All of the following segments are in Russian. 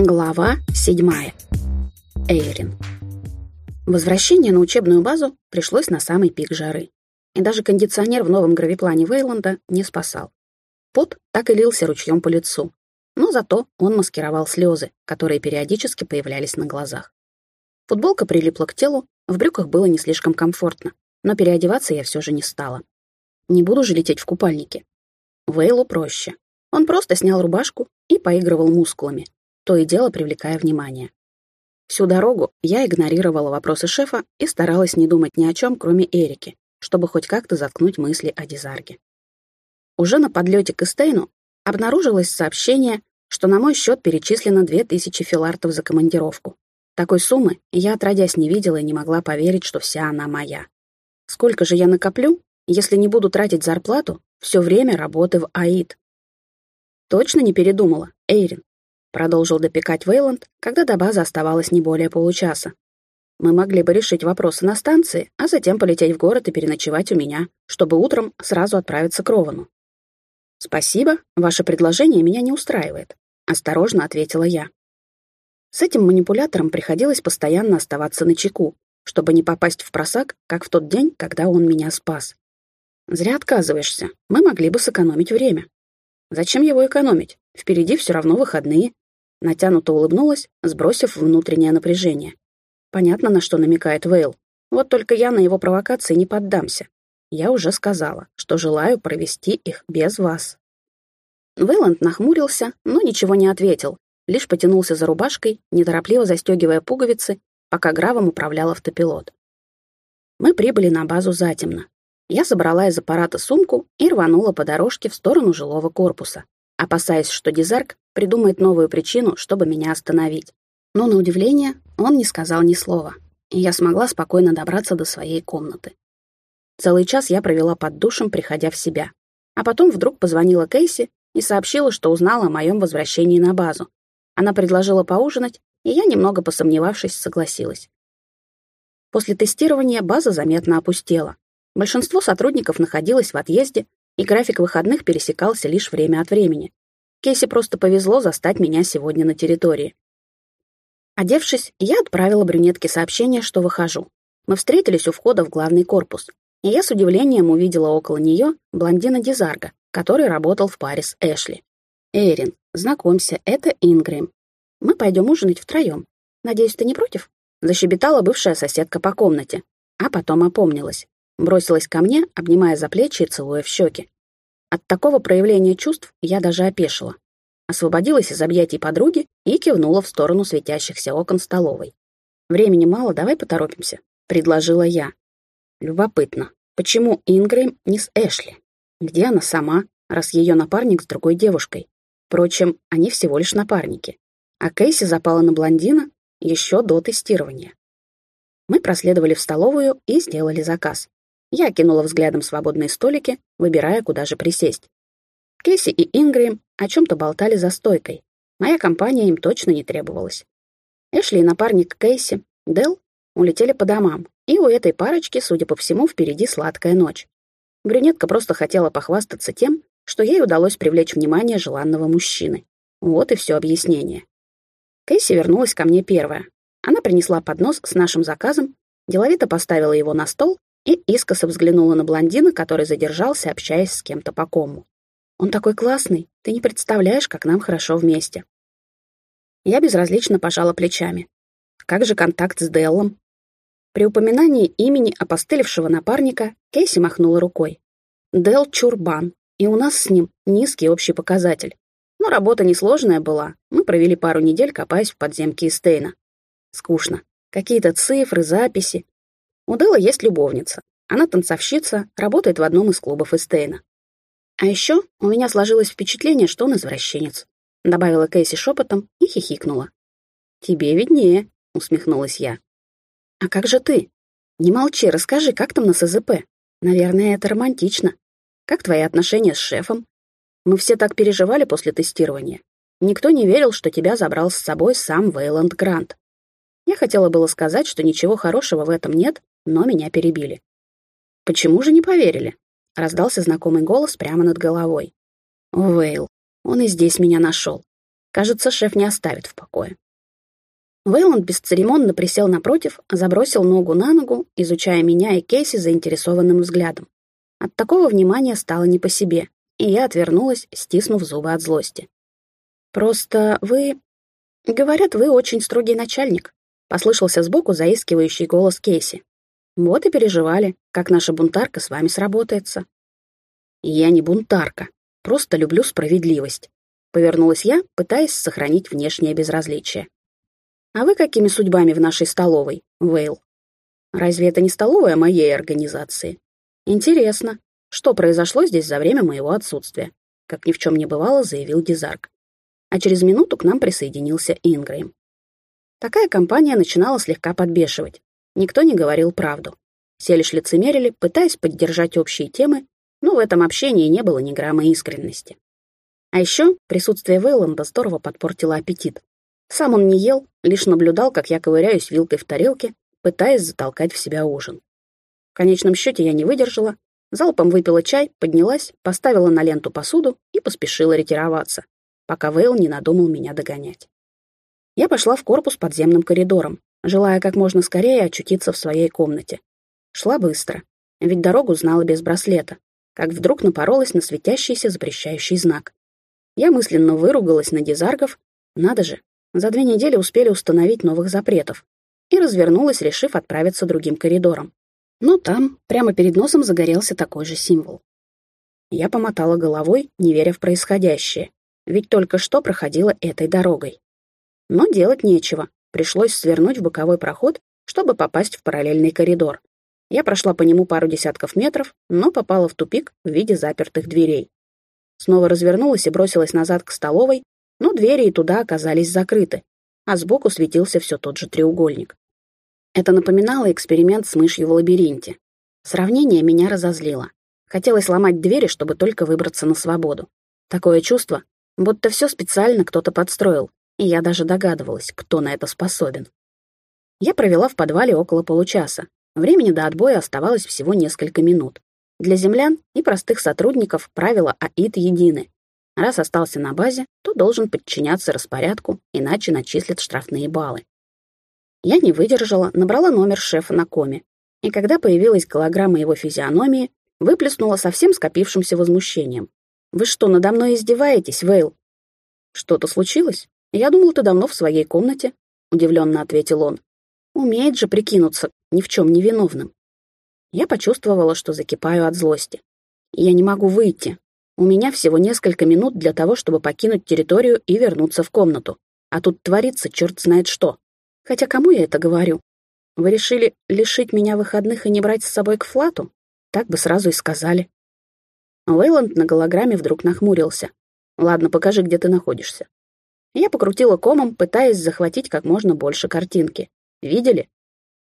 Глава седьмая. Эйрин. Возвращение на учебную базу пришлось на самый пик жары. И даже кондиционер в новом гравиплане Вейланда не спасал. Пот так и лился ручьем по лицу. Но зато он маскировал слезы, которые периодически появлялись на глазах. Футболка прилипла к телу, в брюках было не слишком комфортно, но переодеваться я все же не стала. Не буду же лететь в купальнике. Вейлу проще. Он просто снял рубашку и поигрывал мускулами, то и дело привлекая внимание. Всю дорогу я игнорировала вопросы шефа и старалась не думать ни о чем, кроме Эрики, чтобы хоть как-то заткнуть мысли о Дизарге. Уже на подлете к Эстейну обнаружилось сообщение, что на мой счет перечислено 2000 филартов за командировку. Такой суммы я отродясь не видела и не могла поверить, что вся она моя. Сколько же я накоплю, если не буду тратить зарплату все время работы в АИД? Точно не передумала, Эйрин. Продолжил допекать Вейланд, когда до базы оставалось не более получаса. Мы могли бы решить вопросы на станции, а затем полететь в город и переночевать у меня, чтобы утром сразу отправиться к Ровану. «Спасибо, ваше предложение меня не устраивает», — осторожно ответила я. С этим манипулятором приходилось постоянно оставаться на чеку, чтобы не попасть в просак, как в тот день, когда он меня спас. «Зря отказываешься. Мы могли бы сэкономить время». «Зачем его экономить? Впереди все равно выходные. Натянуто улыбнулась, сбросив внутреннее напряжение. Понятно, на что намекает Вейл. Вот только я на его провокации не поддамся. Я уже сказала, что желаю провести их без вас. Вейланд нахмурился, но ничего не ответил, лишь потянулся за рубашкой, неторопливо застегивая пуговицы, пока Гравом управлял автопилот. Мы прибыли на базу затемно. Я забрала из аппарата сумку и рванула по дорожке в сторону жилого корпуса, опасаясь, что Дизарк придумает новую причину, чтобы меня остановить. Но, на удивление, он не сказал ни слова, и я смогла спокойно добраться до своей комнаты. Целый час я провела под душем, приходя в себя. А потом вдруг позвонила Кейси и сообщила, что узнала о моем возвращении на базу. Она предложила поужинать, и я, немного посомневавшись, согласилась. После тестирования база заметно опустела. Большинство сотрудников находилось в отъезде, и график выходных пересекался лишь время от времени. Кейси просто повезло застать меня сегодня на территории. Одевшись, я отправила брюнетке сообщение, что выхожу. Мы встретились у входа в главный корпус, и я с удивлением увидела около нее блондина Дизарга, который работал в паре с Эшли. «Эрин, знакомься, это Ингрэм. Мы пойдем ужинать втроем. Надеюсь, ты не против?» Защебетала бывшая соседка по комнате, а потом опомнилась. Бросилась ко мне, обнимая за плечи и целуя в щеки. От такого проявления чувств я даже опешила. Освободилась из объятий подруги и кивнула в сторону светящихся окон столовой. «Времени мало, давай поторопимся», — предложила я. Любопытно, почему Ингрэм не с Эшли? Где она сама, раз ее напарник с другой девушкой? Впрочем, они всего лишь напарники. А Кейси запала на блондина еще до тестирования. Мы проследовали в столовую и сделали заказ. Я кинула взглядом свободные столики, выбирая, куда же присесть. Кейси и Ингрэм о чем-то болтали за стойкой. Моя компания им точно не требовалась. Эшли и напарник Кейси, Дел, улетели по домам, и у этой парочки, судя по всему, впереди сладкая ночь. Брюнетка просто хотела похвастаться тем, что ей удалось привлечь внимание желанного мужчины. Вот и все объяснение. Кейси вернулась ко мне первая. Она принесла поднос с нашим заказом, деловито поставила его на стол и искоса взглянула на блондина, который задержался, общаясь с кем-то по кому. «Он такой классный, ты не представляешь, как нам хорошо вместе». Я безразлично пожала плечами. Как же контакт с Деллом? При упоминании имени опостылевшего напарника Кейси махнула рукой. Дел Чурбан, и у нас с ним низкий общий показатель. Но работа несложная была, мы провели пару недель, копаясь в подземке Истейна. Скучно. Какие-то цифры, записи, у Дэлла есть любовница. Она танцовщица, работает в одном из клубов Эстейна. А еще у меня сложилось впечатление, что он извращенец. Добавила Кейси шепотом и хихикнула. «Тебе виднее», — усмехнулась я. «А как же ты? Не молчи, расскажи, как там на СЗП? Наверное, это романтично. Как твои отношения с шефом? Мы все так переживали после тестирования. Никто не верил, что тебя забрал с собой сам Вейланд Грант. Я хотела было сказать, что ничего хорошего в этом нет, но меня перебили. «Почему же не поверили?» — раздался знакомый голос прямо над головой. «Вейл, он и здесь меня нашел. Кажется, шеф не оставит в покое. Вейланд бесцеремонно присел напротив, забросил ногу на ногу, изучая меня и Кейси заинтересованным взглядом. От такого внимания стало не по себе, и я отвернулась, стиснув зубы от злости. «Просто вы...» «Говорят, вы очень строгий начальник», — послышался сбоку заискивающий голос Кейси. «Вот и переживали, как наша бунтарка с вами сработается». «Я не бунтарка, просто люблю справедливость», — повернулась я, пытаясь сохранить внешнее безразличие. «А вы какими судьбами в нашей столовой, Вейл? Разве это не столовая моей организации? Интересно, что произошло здесь за время моего отсутствия?» Как ни в чем не бывало, заявил Дизарк. А через минуту к нам присоединился Ингрэм. Такая компания начинала слегка подбешивать. Никто не говорил правду. Все лишь лицемерили, пытаясь поддержать общие темы, но в этом общении не было ни грамма искренности. А еще присутствие Вейланда здорово подпортило аппетит. Сам он не ел, лишь наблюдал, как я ковыряюсь вилкой в тарелке, пытаясь затолкать в себя ужин. В конечном счете я не выдержала, залпом выпила чай, поднялась, поставила на ленту посуду и поспешила ретироваться, пока Вейл не надумал меня догонять. Я пошла в корпус подземным коридором, желая как можно скорее очутиться в своей комнате. Шла быстро, ведь дорогу знала без браслета, как вдруг напоролась на светящийся запрещающий знак. Я мысленно выругалась на дизаргов, надо же, за две недели успели установить новых запретов, и развернулась, решив отправиться другим коридором. Но там, прямо перед носом, загорелся такой же символ. Я помотала головой, не веря в происходящее, ведь только что проходила этой дорогой. Но делать нечего, пришлось свернуть в боковой проход, чтобы попасть в параллельный коридор. Я прошла по нему пару десятков метров, но попала в тупик в виде запертых дверей. Снова развернулась и бросилась назад к столовой, но двери и туда оказались закрыты, а сбоку светился все тот же треугольник. Это напоминало эксперимент с мышью в лабиринте. Сравнение меня разозлило. Хотелось ломать двери, чтобы только выбраться на свободу. Такое чувство, будто все специально кто-то подстроил, и я даже догадывалась, кто на это способен. Я провела в подвале около получаса. Времени до отбоя оставалось всего несколько минут. Для землян и простых сотрудников правила АИД едины. Раз остался на базе, то должен подчиняться распорядку, иначе начислят штрафные баллы. Я не выдержала, набрала номер шефа на коме, и когда появилась голограмма его физиономии, выплеснула совсем скопившимся возмущением. «Вы что, надо мной издеваетесь, Вейл?» «Что-то случилось? Я думал, ты давно в своей комнате», — удивленно ответил он. «Умеет же прикинуться ни в чем невиновным». Я почувствовала, что закипаю от злости. «Я не могу выйти. У меня всего несколько минут для того, чтобы покинуть территорию и вернуться в комнату. А тут творится черт знает что. Хотя кому я это говорю? Вы решили лишить меня выходных и не брать с собой к флату? Так бы сразу и сказали. Уэйланд на голограмме вдруг нахмурился. «Ладно, покажи, где ты находишься». Я покрутила комом, пытаясь захватить как можно больше картинки. «Видели?»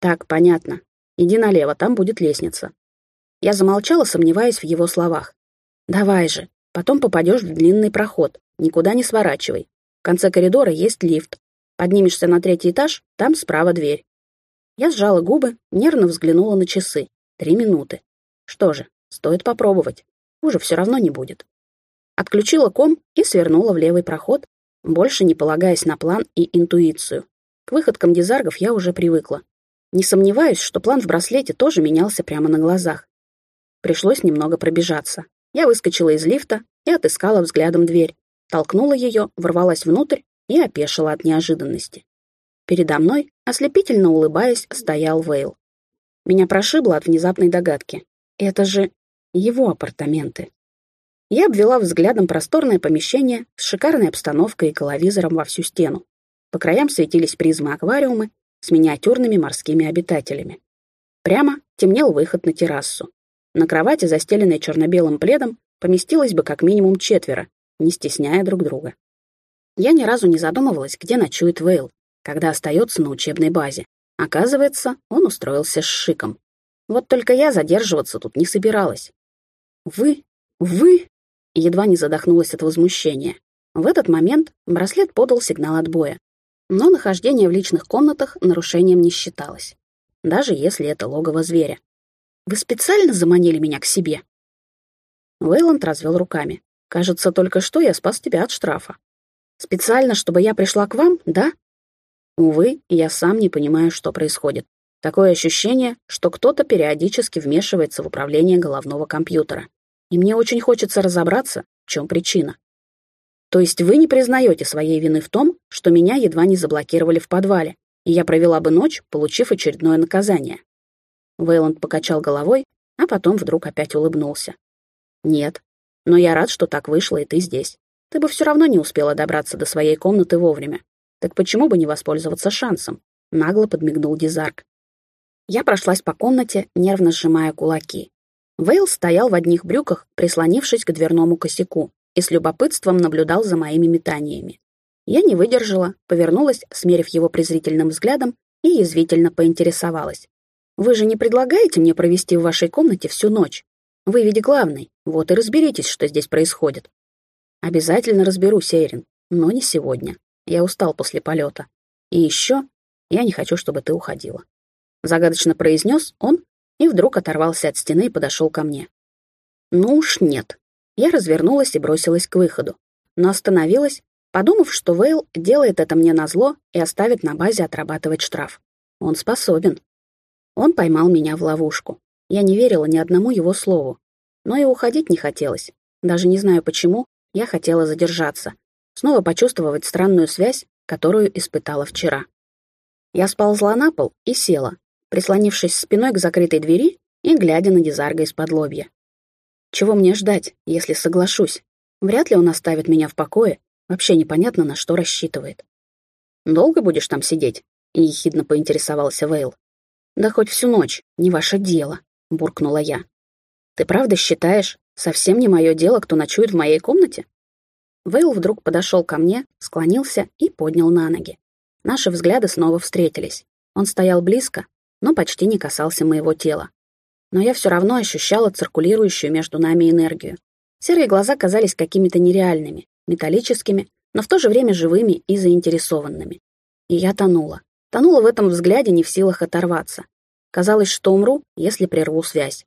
«Так, понятно. Иди налево, там будет лестница». Я замолчала, сомневаясь в его словах. «Давай же, потом попадешь в длинный проход, никуда не сворачивай. В конце коридора есть лифт. Поднимешься на третий этаж, там справа дверь». Я сжала губы, нервно взглянула на часы. Три минуты. Что же, стоит попробовать. Хуже все равно не будет. Отключила ком и свернула в левый проход, больше не полагаясь на план и интуицию. К выходкам дизаргов я уже привыкла. Не сомневаюсь, что план в браслете тоже менялся прямо на глазах. Пришлось немного пробежаться. Я выскочила из лифта и отыскала взглядом дверь, толкнула ее, ворвалась внутрь и опешила от неожиданности. Передо мной, ослепительно улыбаясь, стоял Вейл. Меня прошибло от внезапной догадки. Это же его апартаменты. Я обвела взглядом просторное помещение с шикарной обстановкой и головизором во всю стену. По краям светились призмы-аквариумы с миниатюрными морскими обитателями. Прямо темнел выход на террасу. На кровати, застеленной черно-белым пледом, поместилось бы как минимум четверо, не стесняя друг друга. Я ни разу не задумывалась, где ночует Вейл, когда остается на учебной базе. Оказывается, он устроился с шиком. Вот только я задерживаться тут не собиралась. «Вы? Вы?» Едва не задохнулась от возмущения. В этот момент браслет подал сигнал отбоя. Но нахождение в личных комнатах нарушением не считалось. Даже если это логово зверя. Вы специально заманили меня к себе?» Вейланд развел руками. «Кажется, только что я спас тебя от штрафа». Специально, чтобы я пришла к вам, да? Увы, я сам не понимаю, что происходит. Такое ощущение, что кто-то периодически вмешивается в управление головного компьютера. И мне очень хочется разобраться, в чем причина. То есть вы не признаете своей вины в том, что меня едва не заблокировали в подвале, и я провела бы ночь, получив очередное наказание. Вейланд покачал головой, а потом вдруг опять улыбнулся. Нет, но я рад, что так вышло, и ты здесь. Ты бы все равно не успела добраться до своей комнаты вовремя. Так почему бы не воспользоваться шансом? Нагло подмигнул Дизарк. Я прошлась по комнате, нервно сжимая кулаки. Вейл стоял в одних брюках, прислонившись к дверному косяку, и с любопытством наблюдал за моими метаниями. Я не выдержала, повернулась, смерив его презрительным взглядом, и язвительно поинтересовалась. «Вы же не предлагаете мне провести в вашей комнате всю ночь? Вы ведь главный, вот и разберитесь, что здесь происходит». «Обязательно разберусь, Эйрин, но не сегодня. Я устал после полета. И еще я не хочу, чтобы ты уходила». Загадочно произнес он и вдруг оторвался от стены и подошел ко мне. «Ну уж нет. Я развернулась и бросилась к выходу, но остановилась, подумав, что Вейл делает это мне назло и оставит на базе отрабатывать штраф. Он способен. Он поймал меня в ловушку. Я не верила ни одному его слову, но и уходить не хотелось. Даже не знаю почему, я хотела задержаться, снова почувствовать странную связь, которую испытала вчера. Я сползла на пол и села, прислонившись спиной к закрытой двери и глядя на Дизарга из-под лобья. Чего мне ждать, если соглашусь? Вряд ли он оставит меня в покое, вообще непонятно, на что рассчитывает. «Долго будешь там сидеть?» — ехидно поинтересовался Вейл. «Да хоть всю ночь, не ваше дело», — буркнула я. «Ты правда считаешь, совсем не мое дело, кто ночует в моей комнате?» Вейл вдруг подошел ко мне, склонился и поднял на ноги. Наши взгляды снова встретились. Он стоял близко, но почти не касался моего тела но я все равно ощущала циркулирующую между нами энергию. Серые глаза казались какими-то нереальными, металлическими, но в то же время живыми и заинтересованными. И я тонула. Тонула в этом взгляде не в силах оторваться. Казалось, что умру, если прерву связь.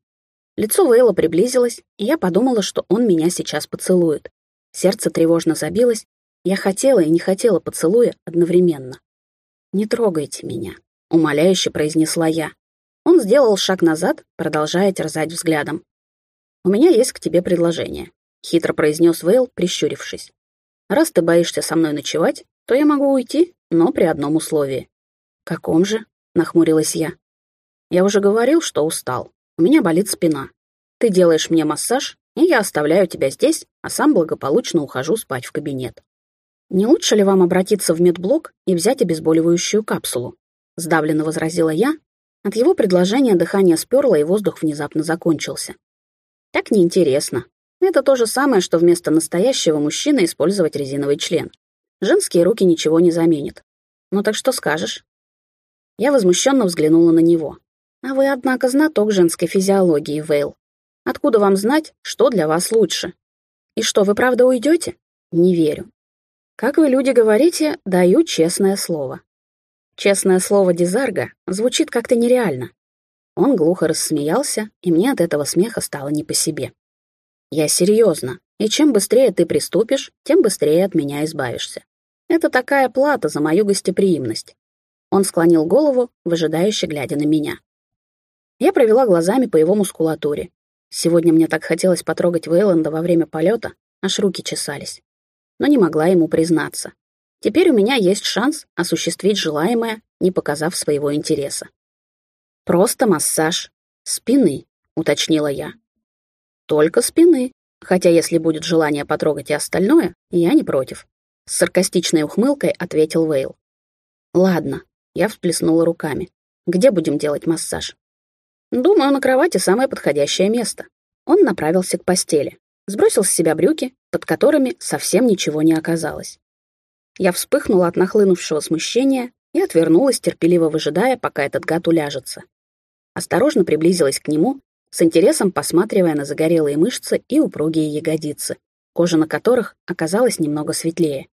Лицо Вейла приблизилось, и я подумала, что он меня сейчас поцелует. Сердце тревожно забилось. Я хотела и не хотела поцелуя одновременно. «Не трогайте меня», — умоляюще произнесла я. Он сделал шаг назад, продолжая терзать взглядом. «У меня есть к тебе предложение», — хитро произнес Вейл, прищурившись. «Раз ты боишься со мной ночевать, то я могу уйти, но при одном условии». «Каком же?» — нахмурилась я. «Я уже говорил, что устал. У меня болит спина. Ты делаешь мне массаж, и я оставляю тебя здесь, а сам благополучно ухожу спать в кабинет. Не лучше ли вам обратиться в медблок и взять обезболивающую капсулу?» Сдавленно возразила я, от его предложения дыхание сперло, и воздух внезапно закончился. Так неинтересно. Это то же самое, что вместо настоящего мужчины использовать резиновый член. Женские руки ничего не заменят. Ну так что скажешь? Я возмущенно взглянула на него. А вы, однако, знаток женской физиологии, Вейл. Откуда вам знать, что для вас лучше? И что, вы правда уйдете? Не верю. Как вы, люди, говорите, даю честное слово. Честное слово Дизарга звучит как-то нереально. Он глухо рассмеялся, и мне от этого смеха стало не по себе. Я серьезно, и чем быстрее ты приступишь, тем быстрее от меня избавишься. Это такая плата за мою гостеприимность. Он склонил голову, выжидающе глядя на меня. Я провела глазами по его мускулатуре. Сегодня мне так хотелось потрогать Вейланда во время полета, аж руки чесались. Но не могла ему признаться. Теперь у меня есть шанс осуществить желаемое, не показав своего интереса. «Просто массаж спины», — уточнила я. «Только спины, хотя если будет желание потрогать и остальное, я не против», — с саркастичной ухмылкой ответил Вейл. «Ладно», — я всплеснула руками. «Где будем делать массаж?» «Думаю, на кровати самое подходящее место». Он направился к постели, сбросил с себя брюки, под которыми совсем ничего не оказалось. Я вспыхнула от нахлынувшего смущения и отвернулась, терпеливо выжидая, пока этот гад уляжется. Осторожно приблизилась к нему, с интересом посматривая на загорелые мышцы и упругие ягодицы, кожа на которых оказалась немного светлее.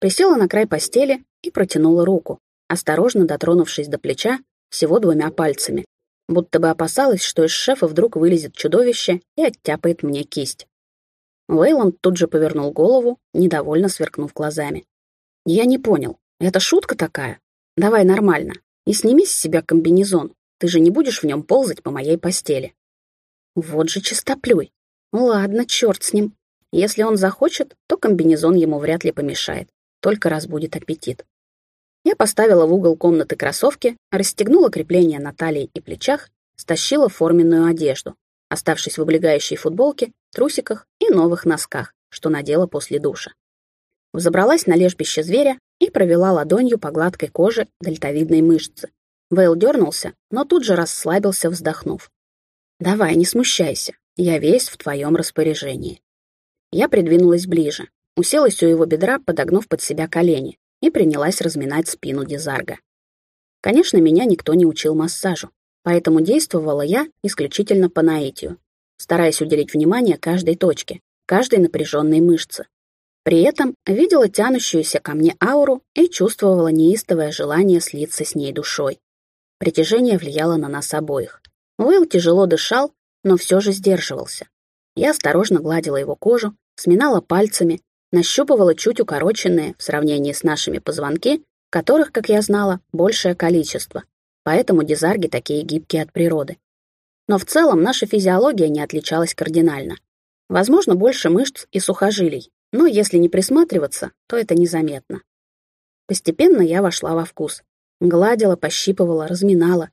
Присела на край постели и протянула руку, осторожно дотронувшись до плеча всего двумя пальцами, будто бы опасалась, что из шефа вдруг вылезет чудовище и оттяпает мне кисть. Вейланд тут же повернул голову, недовольно сверкнув глазами. «Я не понял. Это шутка такая? Давай нормально. И сними с себя комбинезон. Ты же не будешь в нем ползать по моей постели». Вот же чистоплюй. Ладно, черт с ним. Если он захочет, то комбинезон ему вряд ли помешает, только разбудит аппетит. Я поставила в угол комнаты кроссовки, расстегнула крепления на талии и плечах, стащила форменную одежду, оставшись в облегающей футболке, трусиках и новых носках, что надела после душа. Взобралась на лежбище зверя и провела ладонью по гладкой коже дельтовидной мышцы. Вейл дернулся, но тут же расслабился, вздохнув. «Давай, не смущайся, я весь в твоем распоряжении». Я придвинулась ближе, уселась у его бедра, подогнув под себя колени, и принялась разминать спину Дизарга. Конечно, меня никто не учил массажу, поэтому действовала я исключительно по наитию, стараясь уделить внимание каждой точке, каждой напряженной мышце. При этом видела тянущуюся ко мне ауру и чувствовала неистовое желание слиться с ней душой. Притяжение влияло на нас обоих. Уилл тяжело дышал, но все же сдерживался. Я осторожно гладила его кожу, сминала пальцами, нащупывала чуть укороченные в сравнении с нашими позвонки, которых, как я знала, большее количество, поэтому дизарги такие гибкие от природы. Но в целом наша физиология не отличалась кардинально. Возможно, больше мышц и сухожилий, но если не присматриваться, то это незаметно. Постепенно я вошла во вкус. Гладила, пощипывала, разминала.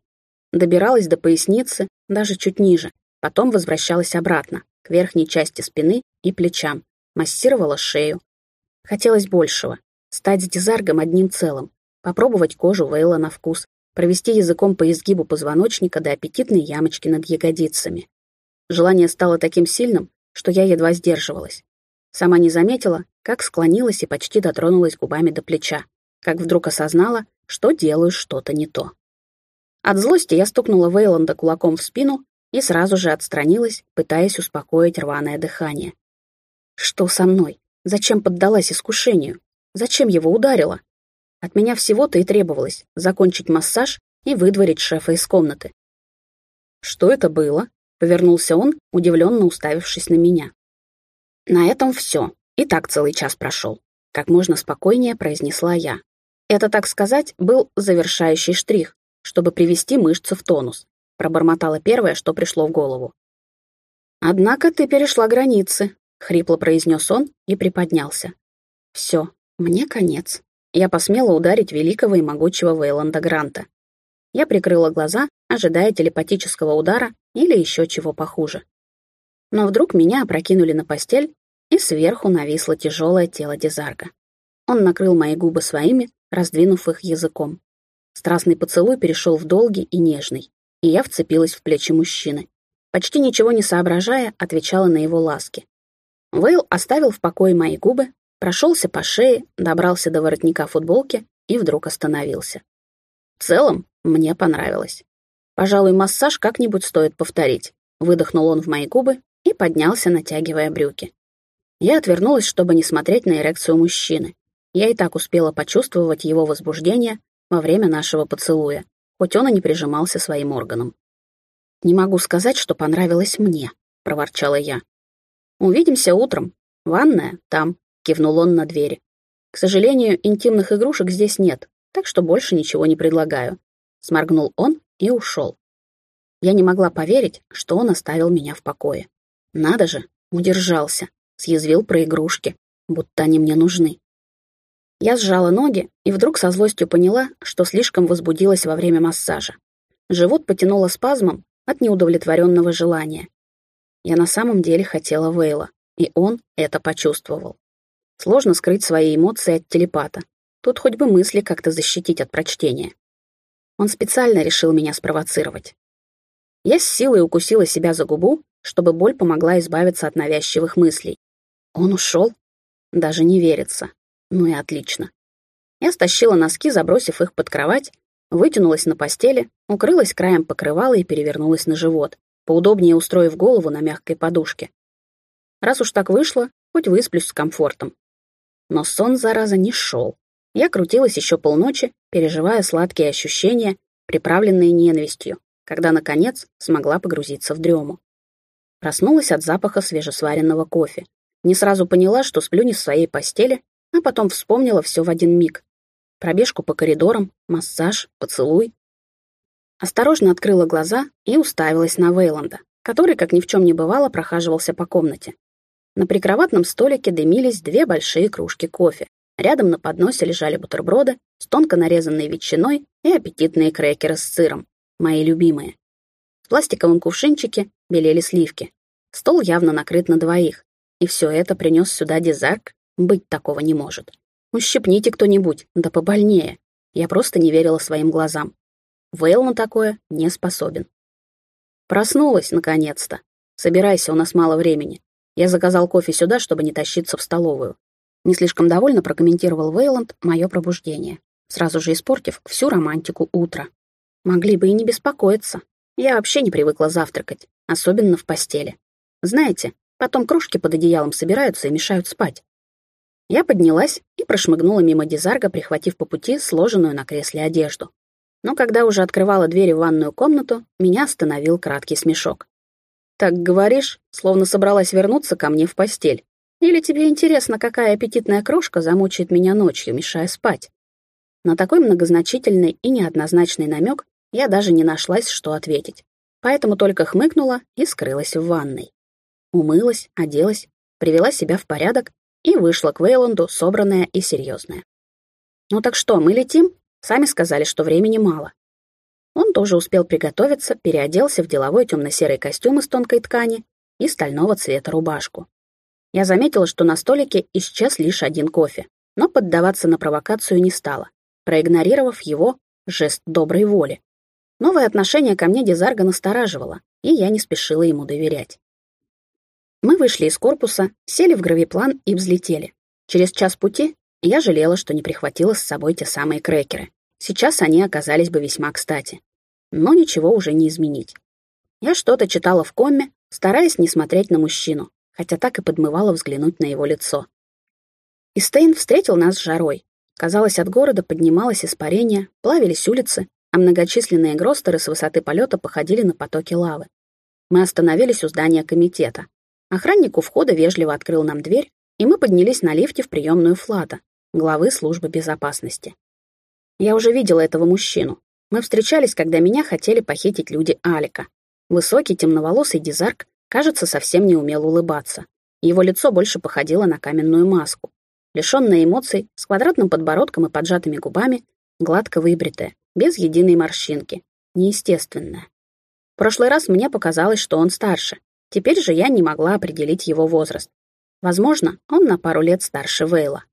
Добиралась до поясницы, даже чуть ниже, потом возвращалась обратно, к верхней части спины и плечам, массировала шею. Хотелось большего. Стать с дизаргом одним целым, попробовать кожу Вейла на вкус, провести языком по изгибу позвоночника до аппетитной ямочки над ягодицами. Желание стало таким сильным, что я едва сдерживалась. Сама не заметила, как склонилась и почти дотронулась губами до плеча, как вдруг осознала, что делаю что-то не то. От злости я стукнула Вейланда кулаком в спину и сразу же отстранилась, пытаясь успокоить рваное дыхание. Что со мной? Зачем поддалась искушению? Зачем его ударила? От меня всего-то и требовалось закончить массаж и выдворить шефа из комнаты. «Что это было?» — повернулся он, удивленно уставившись на меня. «На этом все. И так целый час прошел», — как можно спокойнее произнесла я. Это, так сказать, был завершающий штрих, чтобы привести мышцы в тонус пробормотала первое, что пришло в голову. «Однако ты перешла границы», — хрипло произнес он и приподнялся. «Все, мне конец. Я посмела ударить великого и могучего Вейланда Гранта. Я прикрыла глаза, ожидая телепатического удара или еще чего похуже. Но вдруг меня опрокинули на постель, и сверху нависло тяжелое тело Дизарга. Он накрыл мои губы своими, раздвинув их языком. Страстный поцелуй перешел в долгий и нежный и я вцепилась в плечи мужчины. Почти ничего не соображая, отвечала на его ласки. Вейл оставил в покое мои губы, прошелся по шее, добрался до воротника футболки и вдруг остановился. В целом, мне понравилось. Пожалуй, массаж как-нибудь стоит повторить. Выдохнул он в мои губы и поднялся, натягивая брюки. Я отвернулась, чтобы не смотреть на эрекцию мужчины. Я и так успела почувствовать его возбуждение во время нашего поцелуя хоть он и не прижимался своим органом. «Не могу сказать, что понравилось мне», — проворчала я. «Увидимся утром. Ванная там», — кивнул он на двери. «К сожалению, интимных игрушек здесь нет, так что больше ничего не предлагаю». Сморгнул он и ушел. Я не могла поверить, что он оставил меня в покое. Надо же, удержался, съязвил про игрушки, будто они мне нужны. Я сжала ноги и вдруг со злостью поняла, что слишком возбудилась во время массажа. Живот потянуло спазмом от неудовлетворенного желания. Я на самом деле хотела Вейла, и он это почувствовал. Сложно скрыть свои эмоции от телепата. Тут хоть бы мысли как-то защитить от прочтения. Он специально решил меня спровоцировать. Я с силой укусила себя за губу, чтобы боль помогла избавиться от навязчивых мыслей. Он ушел? Даже не верится. Ну и отлично. Я стащила носки, забросив их под кровать, вытянулась на постели, укрылась краем покрывала и перевернулась на живот, поудобнее устроив голову на мягкой подушке. Раз уж так вышло, хоть высплюсь с комфортом. Но сон, зараза, не шел. Я крутилась еще полночи, переживая сладкие ощущения, приправленные ненавистью, когда, наконец, смогла погрузиться в дрему. Проснулась от запаха свежесваренного кофе, Не сразу поняла, что сплю не в своей постели, а потом вспомнила все в один миг. Пробежку по коридорам, массаж, поцелуй. Осторожно открыла глаза и уставилась на Вейланда, который, как ни в чем не бывало, прохаживался по комнате. На прикроватном столике дымились две большие кружки кофе. Рядом на подносе лежали бутерброды с тонко нарезанной ветчиной и аппетитные крекеры с сыром, мои любимые. В пластиковом кувшинчике белели сливки. Стол явно накрыт на двоих. И все это принес сюда дезарк. Быть такого не может. Ущипните кто-нибудь, да побольнее. Я просто не верила своим глазам. Вейл на такое не способен. Проснулась, наконец-то. Собирайся, у нас мало времени. Я заказал кофе сюда, чтобы не тащиться в столовую. Не слишком довольно прокомментировал Вейланд мое пробуждение, сразу же испортив всю романтику утра. Могли бы и не беспокоиться. Я вообще не привыкла завтракать, особенно в постели. Знаете, потом кружки под одеялом собираются и мешают спать. Я поднялась и прошмыгнула мимо Дизарга, прихватив по пути сложенную на кресле одежду. Но когда уже открывала дверь в ванную комнату, меня остановил краткий смешок. Так говоришь, словно собралась вернуться ко мне в постель. Или тебе интересно, какая аппетитная крошка замучает меня ночью, мешая спать? На такой многозначительный и неоднозначный намек я даже не нашлась, что ответить. Поэтому только хмыкнула и скрылась в ванной. Умылась, оделась, привела себя в порядок и вышла к Вейланду, собранная и серьезная. «Ну так что, мы летим?» Сами сказали, что времени мало. Он тоже успел приготовиться, переоделся в деловой темно-серый костюм из тонкой ткани и стального цвета рубашку. Я заметила, что на столике исчез лишь один кофе, но поддаваться на провокацию не стала, проигнорировав его жест доброй воли. Новое отношение ко мне Дезарга настораживало, и я не спешила ему доверять. Мы вышли из корпуса, сели в гравиплан и взлетели. Через час пути я жалела, что не прихватила с собой те самые крекеры. Сейчас они оказались бы весьма кстати. Но ничего уже не изменить. Я что-то читала в комме, стараясь не смотреть на мужчину, хотя так и подмывала взглянуть на его лицо. Истейн встретил нас с жарой. Казалось, от города поднималось испарение, плавились улицы, а многочисленные гростеры с высоты полета походили на потоки лавы. Мы остановились у здания комитета. Охранник у входа вежливо открыл нам дверь, и мы поднялись на лифте в приемную Флата, главы службы безопасности. Я уже видела этого мужчину. Мы встречались, когда меня хотели похитить люди Алика. Высокий, темноволосый дизарк, кажется, совсем не умел улыбаться. Его лицо больше походило на каменную маску. Лишённое эмоций, с квадратным подбородком и поджатыми губами, гладко выбритое, без единой морщинки, неестественное. В прошлый раз мне показалось, что он старше. Теперь же я не могла определить его возраст. Возможно, он на пару лет старше Вейла.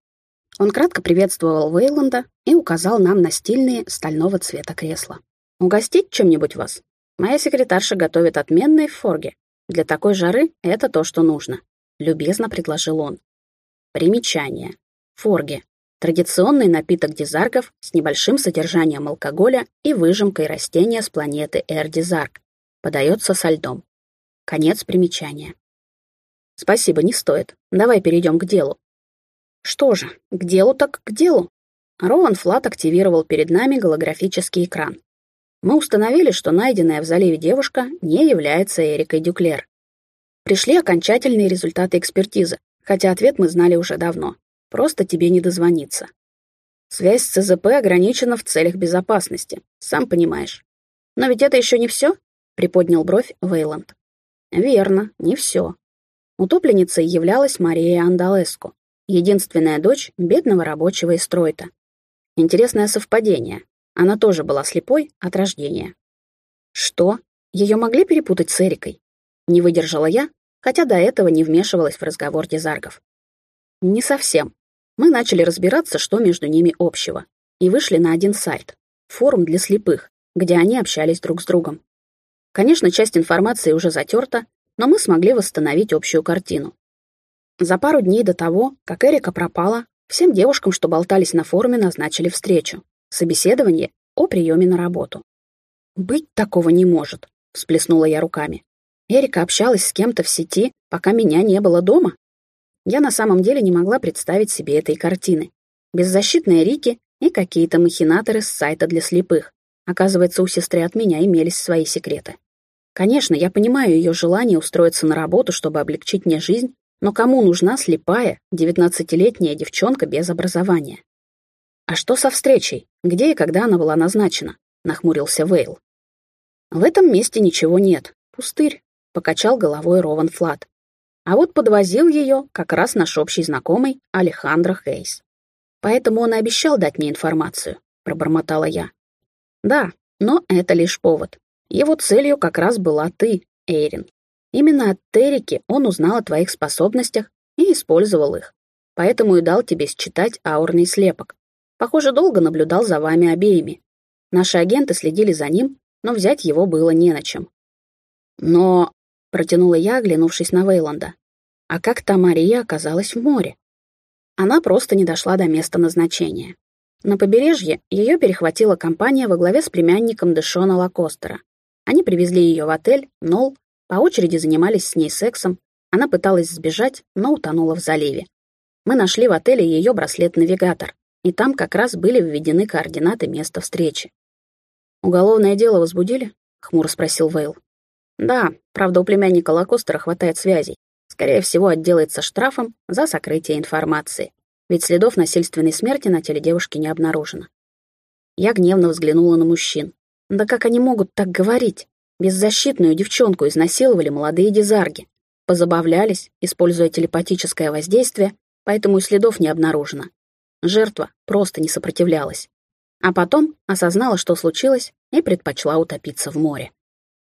Он кратко приветствовал Вейланда и указал нам на стильные стального цвета кресла. «Угостить чем-нибудь вас? Моя секретарша готовит отменные в форге. Для такой жары это то, что нужно», — любезно предложил он. Примечание. Форги. Традиционный напиток дизаргов с небольшим содержанием алкоголя и выжимкой растения с планеты Эр-Дизарг. Подается со льдом. Конец примечания. Спасибо, не стоит. Давай перейдем к делу. Что же, к делу так к делу. Роwan Флат активировал перед нами голографический экран. Мы установили, что найденная в заливе девушка не является Эрикой Дюклер. Пришли окончательные результаты экспертизы, хотя ответ мы знали уже давно. Просто тебе не дозвониться. Связь с ЦЗП ограничена в целях безопасности, сам понимаешь. Но ведь это еще не все, приподнял бровь Вейланд. Верно, не все. Утопленницей являлась Мария Андалеску, единственная дочь бедного рабочего из Стройта. Интересное совпадение. Она тоже была слепой от рождения. Что? Ее могли перепутать с Эрикой? Не выдержала я, хотя до этого не вмешивалась в разговор дезаргов. Не совсем. Мы начали разбираться, что между ними общего, и вышли на один сайт — форум для слепых, где они общались друг с другом. Конечно, часть информации уже затерта, но мы смогли восстановить общую картину. За пару дней до того, как Эрика пропала, всем девушкам, что болтались на форуме, назначили встречу. Собеседование о приеме на работу. «Быть такого не может», — всплеснула я руками. Эрика общалась с кем-то в сети, пока меня не было дома. Я на самом деле не могла представить себе этой картины. Беззащитные Рики и какие-то махинаторы с сайта для слепых. Оказывается, у сестры от меня имелись свои секреты. Конечно, я понимаю ее желание устроиться на работу, чтобы облегчить мне жизнь, Но кому нужна слепая, девятнадцатилетняя девчонка без образования? «А что со встречей? Где и когда она была назначена?» — нахмурился Вейл. «В этом месте ничего нет. Пустырь», — покачал головой Рован Флат. А вот подвозил ее как раз наш общий знакомый Алехандро Хейс. Поэтому он и обещал дать мне информацию, пробормотала я. Да, но это лишь повод. Его целью как раз была ты, Эйрин. Именно от Терики он узнал о твоих способностях и использовал их. Поэтому и дал тебе считать аурный слепок. Похоже, долго наблюдал за вами обеими. Наши агенты следили за ним, но взять его было не на чем. Но Протянула я, оглянувшись на Вейланда. А как та Мария оказалась в море? Она просто не дошла до места назначения. На побережье ее перехватила компания во главе с племянником Дэшона Лакостера. Они привезли ее в отель, Нол, по очереди занимались с ней сексом. Она пыталась сбежать, но утонула в заливе. Мы нашли в отеле ее браслет-навигатор, и там как раз были введены координаты места встречи. «Уголовное дело возбудили?» — хмуро спросил Вейл. Да, правда, у племянника Лакостера хватает связей. Скорее всего, отделается штрафом за сокрытие информации. Ведь следов насильственной смерти на теле девушки не обнаружено. Я гневно взглянула на мужчин. Да как они могут так говорить? Беззащитную девчонку изнасиловали молодые дизарги. Позабавлялись, используя телепатическое воздействие, поэтому и следов не обнаружено. Жертва просто не сопротивлялась. А потом осознала, что случилось, и предпочла утопиться в море.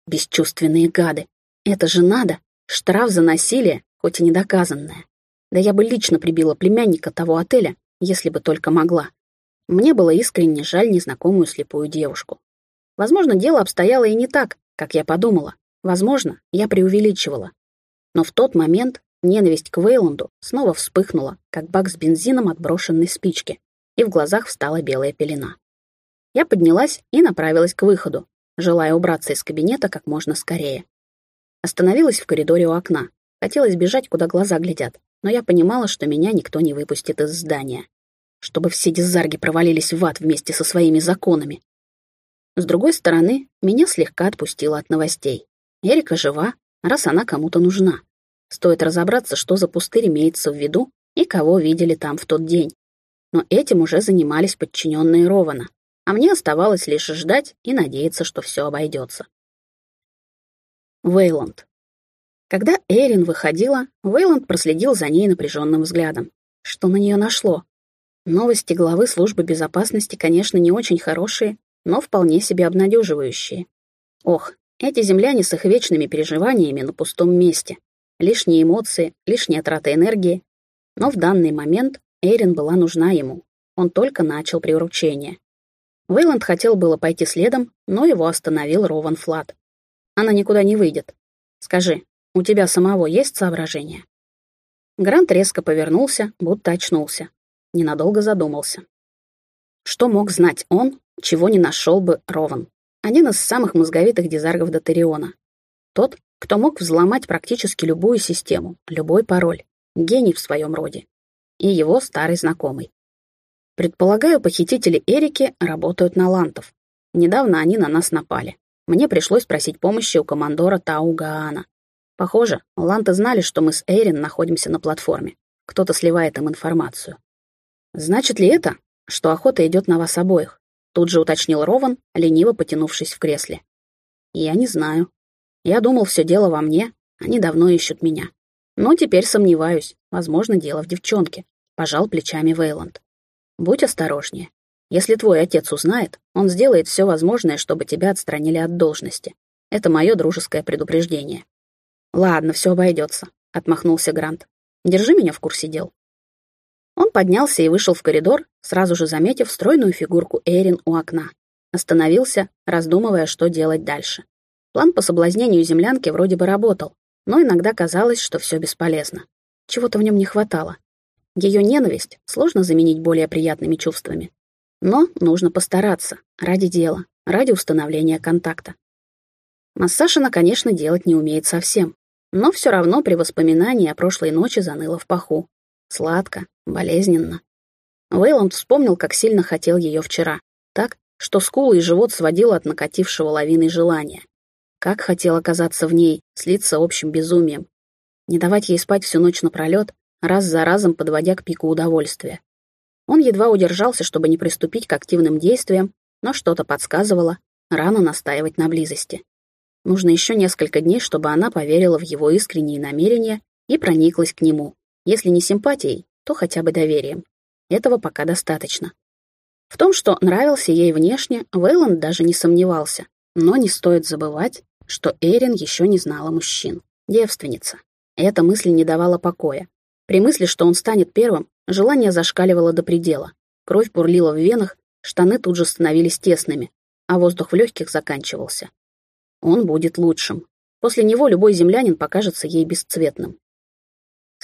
Бесчувственные гады. Это же надо. Штраф за насилие, хоть и недоказанное. Да я бы лично прибила племянника того отеля, если бы только могла. Мне было искренне жаль незнакомую слепую девушку. Возможно, дело обстояло и не так, как я подумала. Возможно, я преувеличивала. Но в тот момент ненависть к Вейланду снова вспыхнула, как бак с бензином от брошенной спички, и в глазах встала белая пелена. Я поднялась и направилась к выходу, желая убраться из кабинета как можно скорее. Остановилась в коридоре у окна. Хотелось бежать, куда глаза глядят, но я понимала, что меня никто не выпустит из здания. Чтобы все дизарги провалились в ад вместе со своими законами. С другой стороны, меня слегка отпустило от новостей. Эрика жива, раз она кому-то нужна. Стоит разобраться, что за пустырь имеется в виду и кого видели там в тот день. Но этим уже занимались подчиненные Рована а мне оставалось лишь ждать и надеяться, что все обойдется. Вейланд. Когда Эрин выходила, Вейланд проследил за ней напряженным взглядом. Что на нее нашло? Новости главы службы безопасности, конечно, не очень хорошие, но вполне себе обнадеживающие. Ох, эти земляне с их вечными переживаниями на пустом месте. Лишние эмоции, лишняя трата энергии. Но в данный момент Эрин была нужна ему. Он только начал приручение. Вейланд хотел было пойти следом, но его остановил Рован Флат. «Она никуда не выйдет. Скажи, у тебя самого есть соображения?» Грант резко повернулся, будто очнулся. Ненадолго задумался. Что мог знать он, чего не нашел бы Рован? Один из самых мозговитых дизаргов Дотериона. Тот, кто мог взломать практически любую систему, любой пароль. Гений в своем роде. И его старый знакомый. Предполагаю, похитители Эрики работают на лантов. Недавно они на нас напали. Мне пришлось просить помощи у командора Таугаана. Похоже, ланты знали, что мы с Эйрин находимся на платформе. Кто-то сливает им информацию. Значит ли это, что охота идет на вас обоих? Тут же уточнил Рован, лениво потянувшись в кресле. Я не знаю. Я думал, все дело во мне, они давно ищут меня. Но теперь сомневаюсь, возможно, дело в девчонке. Пожал плечами Вейланд. Будь осторожнее. Если твой отец узнает, он сделает все возможное, чтобы тебя отстранили от должности. Это мое дружеское предупреждение. Ладно, все обойдется, отмахнулся Грант. Держи меня в курсе дел. Он поднялся и вышел в коридор, сразу же заметив стройную фигурку Эрин у окна. Остановился, раздумывая, что делать дальше. План по соблазнению землянки вроде бы работал, но иногда казалось, что все бесполезно. Чего-то в нем не хватало. Ее ненависть сложно заменить более приятными чувствами. Но нужно постараться, ради дела, ради установления контакта. Массаж она, конечно, делать не умеет совсем, но все равно при воспоминании о прошлой ночи заныло в паху. Сладко, болезненно. Вейланд вспомнил, как сильно хотел ее вчера, так, что скулы и живот сводило от накатившего лавины желания. Как хотел оказаться в ней, слиться общим безумием. не давать ей спать всю ночь напролет, раз за разом подводя к пику удовольствия. Он едва удержался, чтобы не приступить к активным действиям, но что-то подсказывало, рано настаивать на близости. Нужно еще несколько дней, чтобы она поверила в его искренние намерения и прониклась к нему. Если не симпатией, то хотя бы доверием. Этого пока достаточно. В том, что нравился ей внешне, Вейланд даже не сомневался. Но не стоит забывать, что Эрин еще не знала мужчин. Девственница. Эта мысль не давала покоя. При мысли, что он станет первым, желание зашкаливало до предела. Кровь бурлила в венах, штаны тут же становились тесными, а воздух в легких заканчивался. Он будет лучшим. После него любой землянин покажется ей бесцветным.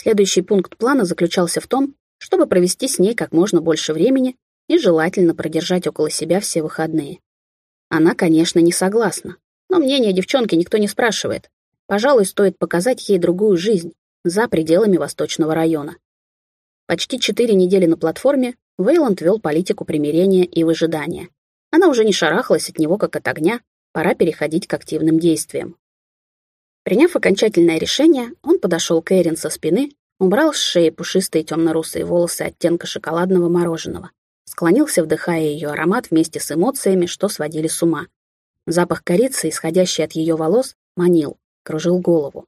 Следующий пункт плана заключался в том, чтобы провести с ней как можно больше времени и желательно продержать около себя все выходные. Она, конечно, не согласна, но мнение девчонки никто не спрашивает. Пожалуй, стоит показать ей другую жизнь за пределами Восточного района. Почти четыре недели на платформе Вейланд вел политику примирения и выжидания. Она уже не шарахалась от него, как от огня, пора переходить к активным действиям. Приняв окончательное решение, он подошел к Эрин со спины, убрал с шеи пушистые темно-русые волосы оттенка шоколадного мороженого, склонился, вдыхая ее аромат вместе с эмоциями, что сводили с ума. Запах корицы, исходящий от ее волос, манил, кружил голову.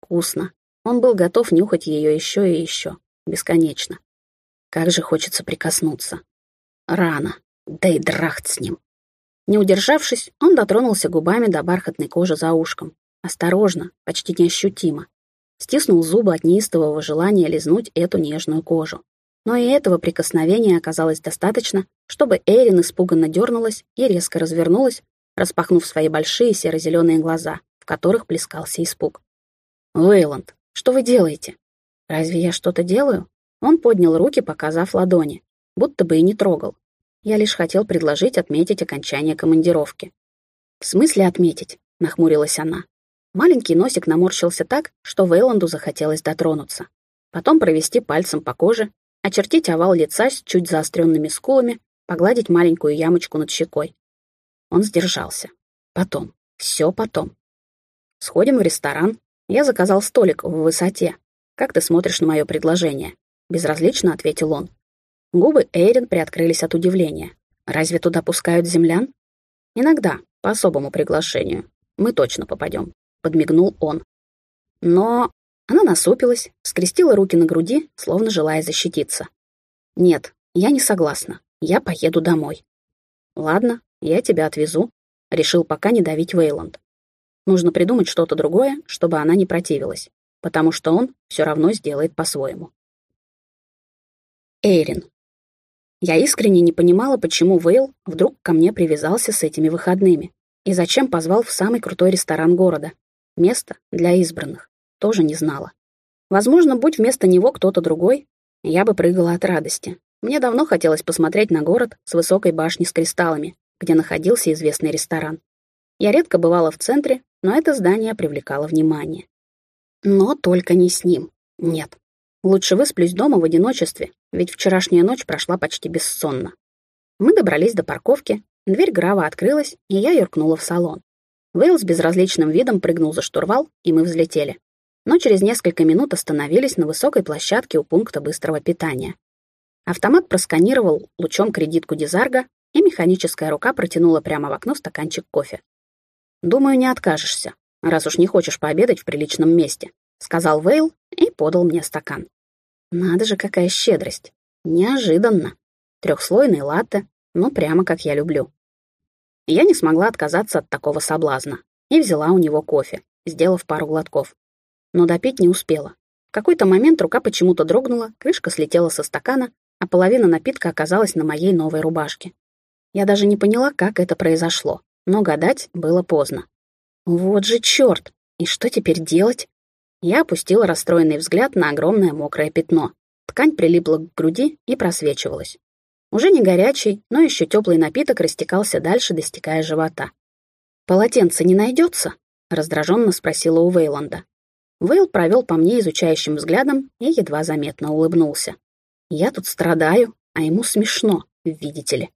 Вкусно. Он был готов нюхать ее еще и еще, бесконечно. Как же хочется прикоснуться. Рано, да и драхт с ним. Не удержавшись, он дотронулся губами до бархатной кожи за ушком. Осторожно, почти неощутимо. Стиснул зубы от неистового желания лизнуть эту нежную кожу. Но и этого прикосновения оказалось достаточно, чтобы Эрин испуганно дернулась и резко развернулась, распахнув свои большие серо-зеленые глаза, в которых плескался испуг. «Вейланд, что вы делаете?» «Разве я что-то делаю?» Он поднял руки, показав ладони, будто бы и не трогал, я лишь хотел предложить отметить окончание командировки. «В смысле отметить?» — нахмурилась она. Маленький носик наморщился так, что Вейланду захотелось дотронуться. Потом провести пальцем по коже, очертить овал лица с чуть заостренными скулами, погладить маленькую ямочку над щекой. Он сдержался. Потом. Все потом. Сходим в ресторан. Я заказал столик в высоте. Как ты смотришь на мое предложение? Безразлично ответил он. Губы Эйрин приоткрылись от удивления. «Разве туда пускают землян?» «Иногда, по особому приглашению. Мы точно попадем», — подмигнул он. Но она насупилась, скрестила руки на груди, словно желая защититься. «Нет, я не согласна. Я поеду домой». «Ладно, я тебя отвезу», — решил пока не давить Вейланд. Нужно придумать что-то другое, чтобы она не противилась, потому что он все равно сделает по-своему. Эйрин. Я искренне не понимала, почему Вейл вдруг ко мне привязался с этими выходными и зачем позвал в самый крутой ресторан города. Место для избранных. Тоже не знала. Возможно, будь вместо него кто-то другой, я бы прыгала от радости. Мне давно хотелось посмотреть на город с высокой башней с кристаллами, где находился известный ресторан. Я редко бывала в центре, но это здание привлекало внимание. Но только не с ним. Нет, Лучше высплюсь дома в одиночестве, ведь вчерашняя ночь прошла почти бессонно. Мы добрались до парковки, дверь Грава открылась, и я юркнула в салон. Вейл с безразличным видом прыгнул за штурвал, и мы взлетели. Но через несколько минут остановились на высокой площадке у пункта быстрого питания. Автомат просканировал лучом кредитку Дизарга, и механическая рука протянула прямо в окно стаканчик кофе. «Думаю, не откажешься, раз уж не хочешь пообедать в приличном месте», сказал Вейл и подал мне стакан. Надо же, какая щедрость. Неожиданно. Трехслойный латте, ну прямо как я люблю. Я не смогла отказаться от такого соблазна и взяла у него кофе, сделав пару глотков. Но допить не успела. В какой-то момент рука почему-то дрогнула, крышка слетела со стакана, а половина напитка оказалась на моей новой рубашке. Я даже не поняла, как это произошло, но гадать было поздно. Вот же черт! И что теперь делать? Я опустила расстроенный взгляд на огромное мокрое пятно. Ткань прилипла к груди и просвечивалась. Уже не горячий, но еще теплый напиток растекался дальше, достигая живота. «Полотенце не найдется?» — раздраженно спросила у Вейланда. Вейл провел по мне изучающим взглядом и едва заметно улыбнулся. «Я тут страдаю, а ему смешно, видите ли.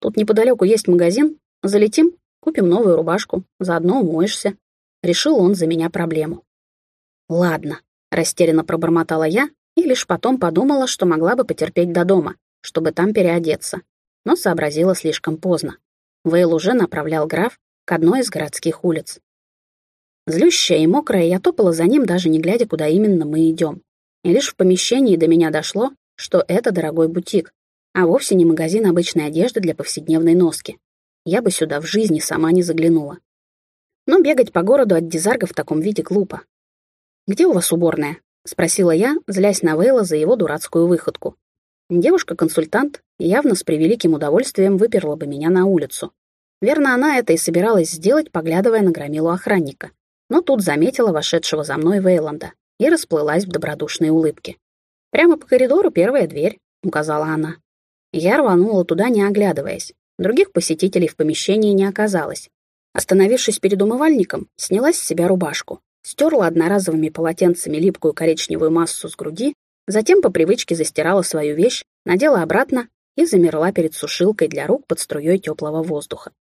Тут неподалеку есть магазин, залетим, купим новую рубашку, заодно умоешься». Решил он за меня проблему. Ладно, растерянно пробормотала я и лишь потом подумала, что могла бы потерпеть до дома, чтобы там переодеться. Но сообразила слишком поздно. Вейл уже направлял граф к одной из городских улиц. Злющая и мокрая, я топала за ним, даже не глядя, куда именно мы идем. И лишь в помещении до меня дошло, что это дорогой бутик, а вовсе не магазин обычной одежды для повседневной носки. Я бы сюда в жизни сама не заглянула. Но бегать по городу от дизарга в таком виде глупо. «Где у вас уборная?» — спросила я, злясь на Вейла за его дурацкую выходку. Девушка-консультант явно с превеликим удовольствием выперла бы меня на улицу. Верно, она это и собиралась сделать, поглядывая на громилу охранника но тут заметила вошедшего за мной Вейланда и расплылась в добродушной улыбке. «Прямо по коридору первая дверь», — указала она. Я рванула туда, не оглядываясь. Других посетителей в помещении не оказалось. Остановившись перед умывальником, сняла с себя рубашку, стерла одноразовыми полотенцами липкую коричневую массу с груди, затем по привычке застирала свою вещь, надела обратно и замерла перед сушилкой для рук под струей теплого воздуха.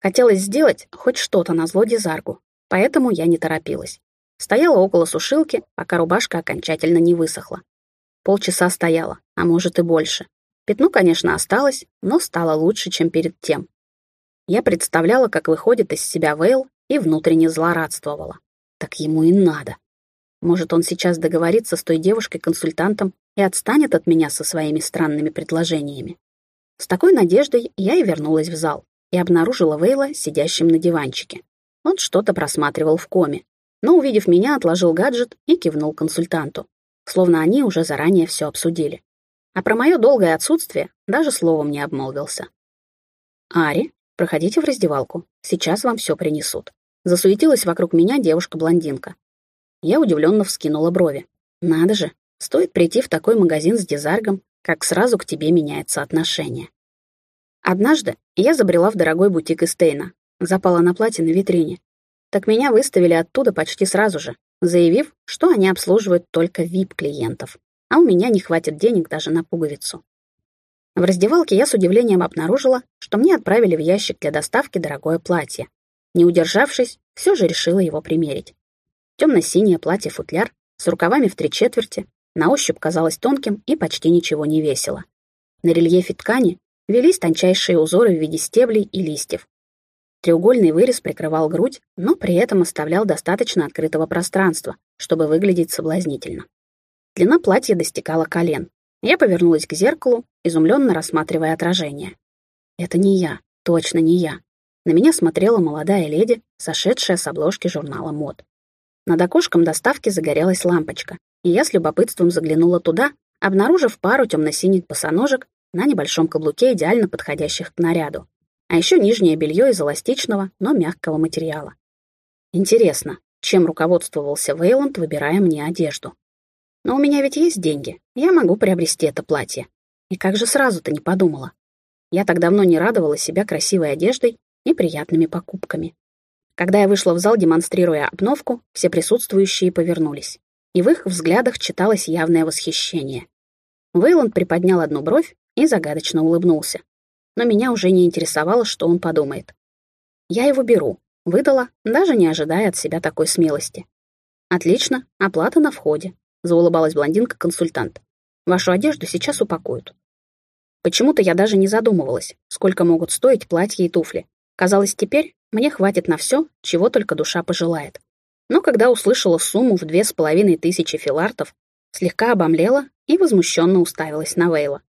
Хотелось сделать хоть что-то на зло Дизаргу, поэтому я не торопилась. Стояла около сушилки, пока рубашка окончательно не высохла. Полчаса стояла, а может и больше. Пятно, конечно, осталось, но стало лучше, чем перед тем. Я представляла, как выходит из себя Вейл, и внутренне злорадствовала. Так ему и надо. Может, он сейчас договорится с той девушкой-консультантом и отстанет от меня со своими странными предложениями. С такой надеждой я и вернулась в зал и обнаружила Вейла сидящим на диванчике. Он что-то просматривал в коме, но, увидев меня, отложил гаджет и кивнул консультанту, словно они уже заранее все обсудили. А про мое долгое отсутствие даже словом не обмолвился. «Ари, проходите в раздевалку, сейчас вам все принесут». Засуетилась вокруг меня девушка-блондинка. Я удивленно вскинула брови. «Надо же, стоит прийти в такой магазин с дизаргом, как сразу к тебе меняется отношение». Однажды я забрела в дорогой бутик Эстейна, запала на платье на витрине. Так меня выставили оттуда почти сразу же, заявив, что они обслуживают только VIP-клиентов, а у меня не хватит денег даже на пуговицу. В раздевалке я с удивлением обнаружила, что мне отправили в ящик для доставки дорогое платье. Не удержавшись, все же решила его примерить. Темно-синее платье-футляр с рукавами в три четверти, на ощупь казалось тонким и почти ничего не весило. На рельефе ткани велись тончайшие узоры в виде стеблей и листьев, Треугольный вырез прикрывал грудь, но при этом оставлял достаточно открытого пространства, чтобы выглядеть соблазнительно. Длина платья достигала колен. Я повернулась к зеркалу, изумленно рассматривая отражение. Это не я, точно не я. На меня смотрела молодая леди, сошедшая с обложки журнала мод. Над окошком доставки загорелась лампочка, и я с любопытством заглянула туда, обнаружив пару темно-синих босоножек на небольшом каблуке, идеально подходящих к наряду а еще нижнее белье из эластичного, но мягкого материала. Интересно, чем руководствовался Вейланд, выбирая мне одежду? Но у меня ведь есть деньги, я могу приобрести это платье. И как же сразу-то не подумала? Я так давно не радовала себя красивой одеждой и приятными покупками. Когда я вышла в зал, демонстрируя обновку, все присутствующие повернулись, и в их взглядах читалось явное восхищение. Вейланд приподнял одну бровь и загадочно улыбнулся но меня уже не интересовало, что он подумает. Я его беру, выдала, даже не ожидая от себя такой смелости. «Отлично, оплата на входе», — заулыбалась блондинка-консультант. «Вашу одежду сейчас упакуют». Почему-то я даже не задумывалась, сколько могут стоить платья и туфли. Казалось, теперь мне хватит на все, чего только душа пожелает. Но когда услышала сумму в две с половиной тысячи филартов, слегка обомлела и возмущенно уставилась на Вейла.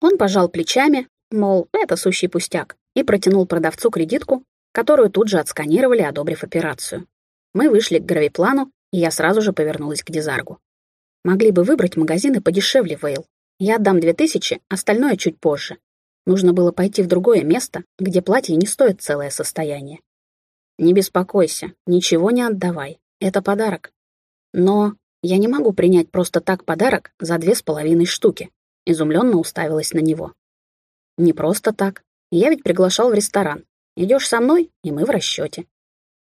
Он пожал плечами, Мол, это сущий пустяк, и протянул продавцу кредитку, которую тут же отсканировали, одобрив операцию. Мы вышли к гравиплану, и я сразу же повернулась к Дизаргу. Могли бы выбрать магазины подешевле, Вейл. Я отдам две тысячи, остальное чуть позже. Нужно было пойти в другое место, где платье не стоит целое состояние. Не беспокойся, ничего не отдавай. Это подарок. Но я не могу принять просто так подарок за две с половиной штуки. Изумленно уставилась на него. Не просто так. Я ведь приглашал в ресторан. Идешь со мной, и мы в расчете.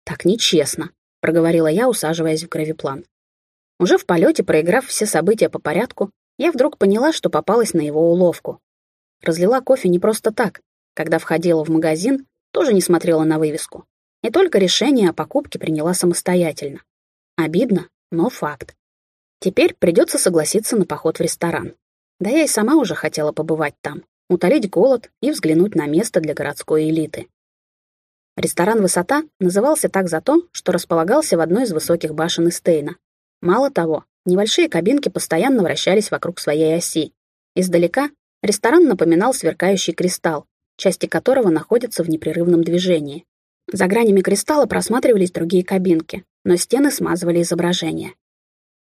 Так нечестно, проговорила я, усаживаясь в гравиплан. Уже в полете, проиграв все события по порядку, я вдруг поняла, что попалась на его уловку. Разлила кофе не просто так. Когда входила в магазин, тоже не смотрела на вывеску. И только решение о покупке приняла самостоятельно. Обидно, но факт. Теперь придется согласиться на поход в ресторан. Да я и сама уже хотела побывать там, утолить голод и взглянуть на место для городской элиты. Ресторан «Высота» назывался так за то, что располагался в одной из высоких башен Эстейна. Мало того, небольшие кабинки постоянно вращались вокруг своей оси. Издалека ресторан напоминал сверкающий кристалл, части которого находятся в непрерывном движении. За гранями кристалла просматривались другие кабинки, но стены смазывали изображение.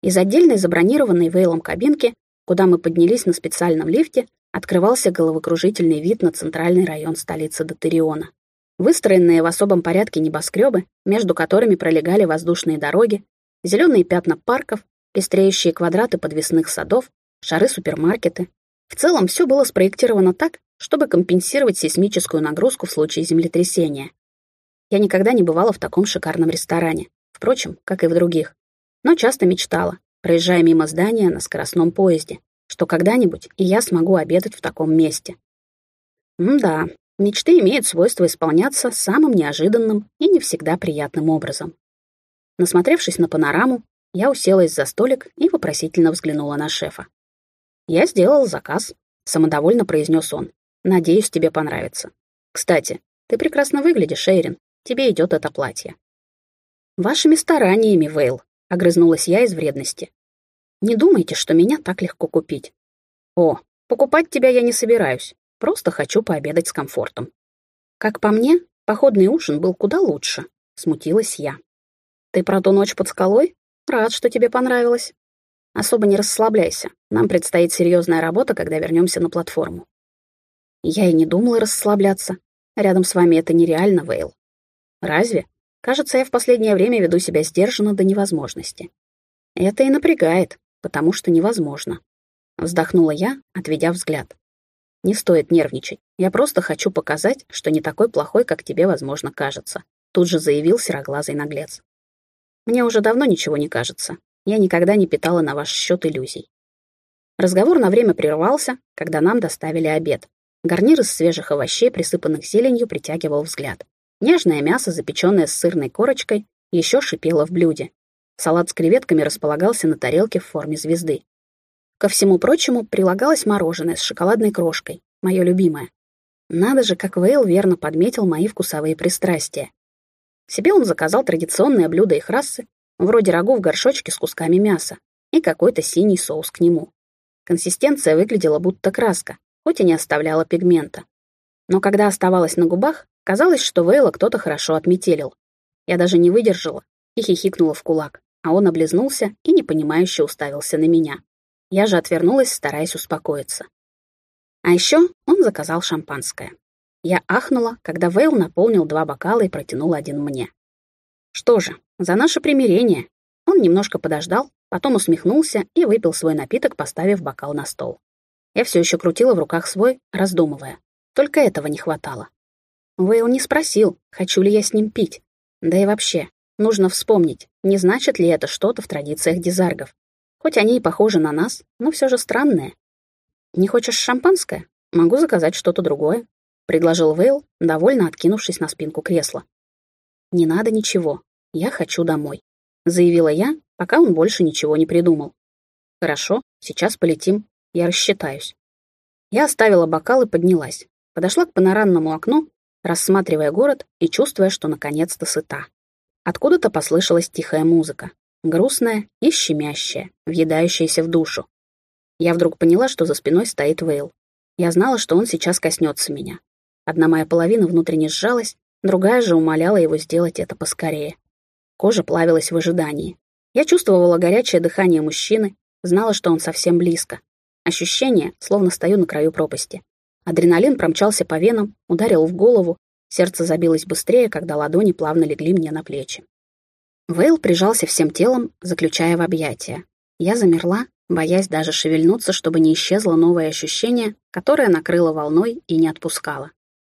Из отдельной забронированной Вейлом кабинки, куда мы поднялись на специальном лифте, открывался головокружительный вид на центральный район столицы Дотериона. Выстроенные в особом порядке небоскребы, между которыми пролегали воздушные дороги, зеленые пятна парков, пестреющие квадраты подвесных садов, шары-супермаркеты. В целом все было спроектировано так, чтобы компенсировать сейсмическую нагрузку в случае землетрясения. Я никогда не бывала в таком шикарном ресторане, впрочем, как и в других, но часто мечтала, проезжая мимо здания на скоростном поезде, что когда-нибудь и я смогу обедать в таком месте. М-да, мечты имеют свойство исполняться самым неожиданным и не всегда приятным образом. Насмотревшись на панораму, я уселась за столик и вопросительно взглянула на шефа. «Я сделал заказ», — самодовольно произнес он. Надеюсь, тебе понравится. Кстати, ты прекрасно выглядишь, Эйрин. Тебе идет это платье. Вашими стараниями, Вейл, огрызнулась я из вредности. Не думайте, что меня так легко купить. О, покупать тебя я не собираюсь. Просто хочу пообедать с комфортом. Как по мне, походный ужин был куда лучше, смутилась я. Ты про ту ночь под скалой? Рад, что тебе понравилось. Особо не расслабляйся. Нам предстоит серьезная работа, когда вернемся на платформу. Я и не думала расслабляться. Рядом с вами это нереально, Вейл. Разве? Кажется, я в последнее время веду себя сдержанно до невозможности. Это и напрягает, потому что невозможно. Вздохнула я, отведя взгляд. Не стоит нервничать. Я просто хочу показать, что не такой плохой, как тебе, возможно, кажется. Тут же заявил сероглазый наглец. Мне уже давно ничего не кажется. Я никогда не питала на ваш счет иллюзий. Разговор на время прервался, когда нам доставили обед. Гарнир из свежих овощей, присыпанных зеленью, притягивал взгляд. Нежное мясо, запеченное с сырной корочкой, еще шипело в блюде. Салат с креветками располагался на тарелке в форме звезды. Ко всему прочему прилагалось мороженое с шоколадной крошкой, мое любимое. Надо же, как Вейл верно подметил мои вкусовые пристрастия. Себе он заказал традиционное блюдо их расы, вроде рагу в горшочке с кусками мяса, и какой-то синий соус к нему. Консистенция выглядела будто краска, хоть и не оставляла пигмента. Но когда оставалась на губах, казалось, что Вейла кто-то хорошо отметелил. Я даже не выдержала и хихикнула в кулак, а он облизнулся и непонимающе уставился на меня. Я же отвернулась, стараясь успокоиться. А еще он заказал шампанское. Я ахнула, когда Вейл наполнил два бокала и протянул один мне. Что же, за наше примирение. Он немножко подождал, потом усмехнулся и выпил свой напиток, поставив бокал на стол. Я все еще крутила в руках свой, раздумывая. Только этого не хватало. Вейл не спросил, хочу ли я с ним пить. Да и вообще, нужно вспомнить, не значит ли это что-то в традициях дизаргов. Хоть они и похожи на нас, но все же странные. «Не хочешь шампанское? Могу заказать что-то другое», — предложил Вейл, довольно откинувшись на спинку кресла. «Не надо ничего. Я хочу домой», — заявила я, пока он больше ничего не придумал. «Хорошо, сейчас полетим. Я рассчитаюсь. Я оставила бокал и поднялась. Подошла к панорамному окну, рассматривая город и чувствуя, что наконец-то сыта. Откуда-то послышалась тихая музыка, грустная и щемящая, въедающаяся в душу. Я вдруг поняла, что за спиной стоит Вейл. Я знала, что он сейчас коснется меня. Одна моя половина внутренне сжалась, другая же умоляла его сделать это поскорее. Кожа плавилась в ожидании. Я чувствовала горячее дыхание мужчины, знала, что он совсем близко. Ощущение, словно стою на краю пропасти. Адреналин промчался по венам, ударил в голову, сердце забилось быстрее, когда ладони плавно легли мне на плечи. Вейл прижался всем телом, заключая в объятия. Я замерла, боясь даже шевельнуться, чтобы не исчезло новое ощущение, которое накрыло волной и не отпускало.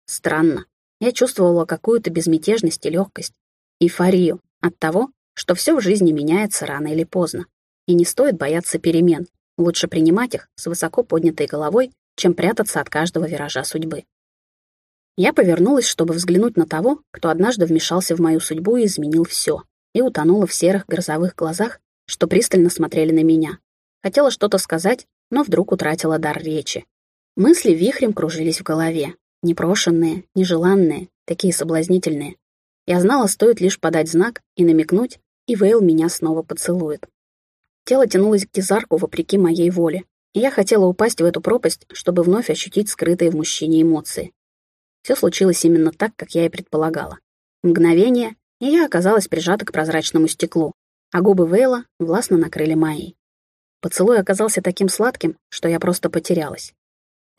Странно. Я чувствовала какую-то безмятежность и легкость, эйфорию от того, что все в жизни меняется рано или поздно, и не стоит бояться перемен, Лучше принимать их с высоко поднятой головой, чем прятаться от каждого виража судьбы. Я повернулась, чтобы взглянуть на того, кто однажды вмешался в мою судьбу и изменил все, и утонула в серых грозовых глазах, что пристально смотрели на меня. Хотела что-то сказать, но вдруг утратила дар речи. Мысли вихрем кружились в голове. Непрошенные, нежеланные, такие соблазнительные. Я знала, стоит лишь подать знак и намекнуть, и Вейл меня снова поцелует. Тело тянулось к Дизарку вопреки моей воле, и я хотела упасть в эту пропасть, чтобы вновь ощутить скрытые в мужчине эмоции. Все случилось именно так, как я и предполагала. Мгновение, и я оказалась прижата к прозрачному стеклу, а губы Вейла властно накрыли мои. Поцелуй оказался таким сладким, что я просто потерялась.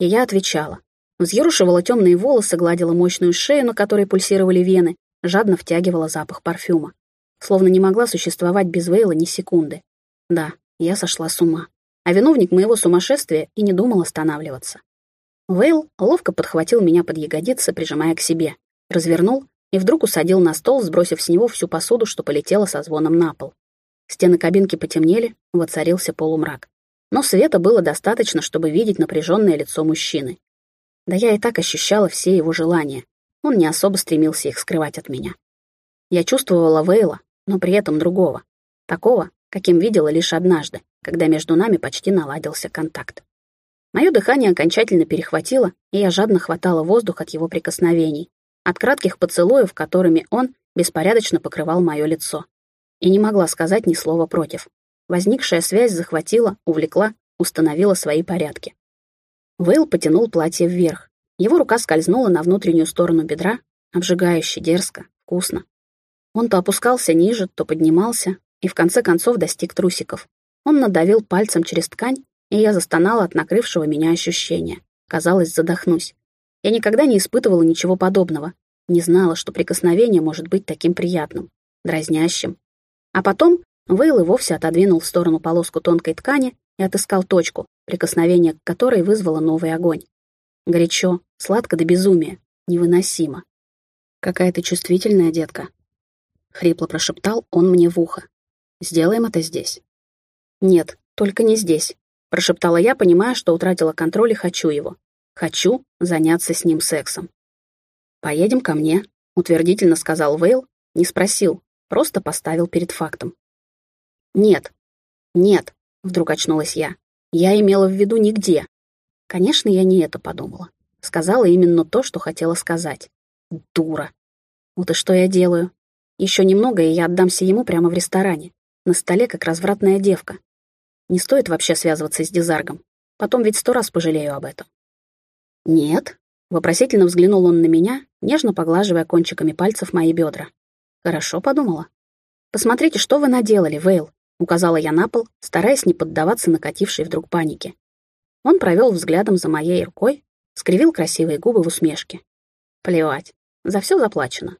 И я отвечала. Взъерушивала темные волосы, гладила мощную шею, на которой пульсировали вены, жадно втягивала запах парфюма. Словно не могла существовать без Вейла ни секунды. Да, я сошла с ума. А виновник моего сумасшествия и не думал останавливаться. Вейл ловко подхватил меня под ягодицы, прижимая к себе, развернул и вдруг усадил на стол, сбросив с него всю посуду, что полетела со звоном на пол. Стены кабинки потемнели, воцарился полумрак. Но света было достаточно, чтобы видеть напряженное лицо мужчины. Да я и так ощущала все его желания. Он не особо стремился их скрывать от меня. Я чувствовала Вейла, но при этом другого. Такого, каким видела лишь однажды, когда между нами почти наладился контакт. Мое дыхание окончательно перехватило, и я жадно хватала воздух от его прикосновений, от кратких поцелуев, которыми он беспорядочно покрывал мое лицо и не могла сказать ни слова против. Возникшая связь захватила, увлекла, установила свои порядки. Вейл потянул платье вверх. Его рука скользнула на внутреннюю сторону бедра, обжигающе, дерзко, вкусно. Он то опускался ниже, то поднимался, и в конце концов достиг трусиков. Он надавил пальцем через ткань, и я застонала от накрывшего меня ощущения. Казалось, задохнусь. Я никогда не испытывала ничего подобного. Не знала, что прикосновение может быть таким приятным, дразнящим, а потом Вейл и вовсе отодвинул в сторону полоску тонкой ткани и отыскал точку, прикосновение к которой вызвало новый огонь. Горячо, сладко до безумия, невыносимо. «Какая ты чувствительная, детка!» Хрипло прошептал он мне в ухо. «Сделаем это здесь». «Нет, только не здесь», — прошептала я, понимая, что утратила контроль и хочу его. Хочу заняться с ним сексом. «Поедем ко мне», — утвердительно сказал Вейл, не спросил, Просто поставил перед фактом. «Нет, нет», — вдруг очнулась я. «Я имела в виду нигде». Конечно, я не это подумала. Сказала именно то, что хотела сказать. Дура. Вот и что я делаю. Еще немного, и я отдамся ему прямо в ресторане. На столе, как развратная девка. Не стоит вообще связываться с Дизаргом. Потом ведь сто раз пожалею об этом. «Нет», — вопросительно взглянул он на меня, нежно поглаживая кончиками пальцев мои бедра. Хорошо подумала. «Посмотрите, что вы наделали, Вейл», — указала я на пол, стараясь не поддаваться накатившей вдруг панике. Он провел взглядом за моей рукой, скривил красивые губы в усмешке. Плевать, за все заплачено.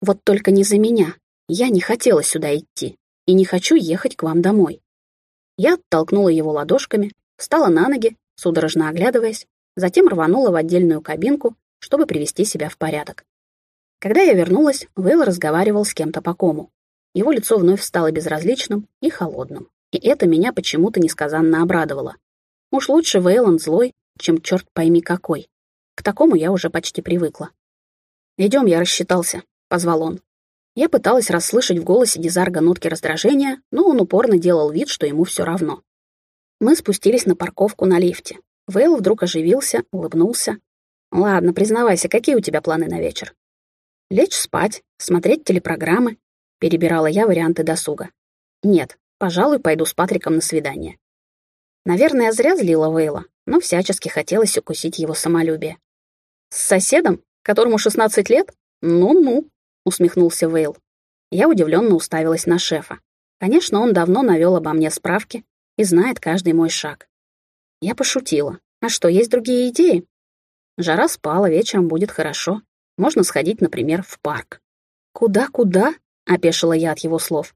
Вот только не за меня. Я не хотела сюда идти и не хочу ехать к вам домой. Я оттолкнула его ладошками, встала на ноги, судорожно оглядываясь, затем рванула в отдельную кабинку, чтобы привести себя в порядок. Когда я вернулась, Вейл разговаривал с кем-то по кому. Его лицо вновь стало безразличным и холодным. И это меня почему-то несказанно обрадовало. Уж лучше Вейланд злой, чем черт пойми какой. К такому я уже почти привыкла. «Идем, я рассчитался», — позвал он. Я пыталась расслышать в голосе Дизарга нотки раздражения, но он упорно делал вид, что ему все равно. Мы спустились на парковку на лифте. Вейл вдруг оживился, улыбнулся. «Ладно, признавайся, какие у тебя планы на вечер?» Лечь спать, смотреть телепрограммы. Перебирала я варианты досуга. Нет, пожалуй, пойду с Патриком на свидание. Наверное, зря злила Вейла, но всячески хотелось укусить его самолюбие. «С соседом, которому 16 лет? Ну-ну», — усмехнулся Вейл. Я удивленно уставилась на шефа. Конечно, он давно навел обо мне справки и знает каждый мой шаг. Я пошутила. А что, есть другие идеи? Жара спала, вечером будет хорошо. Можно сходить, например, в парк. «Куда-куда?» — опешила я от его слов.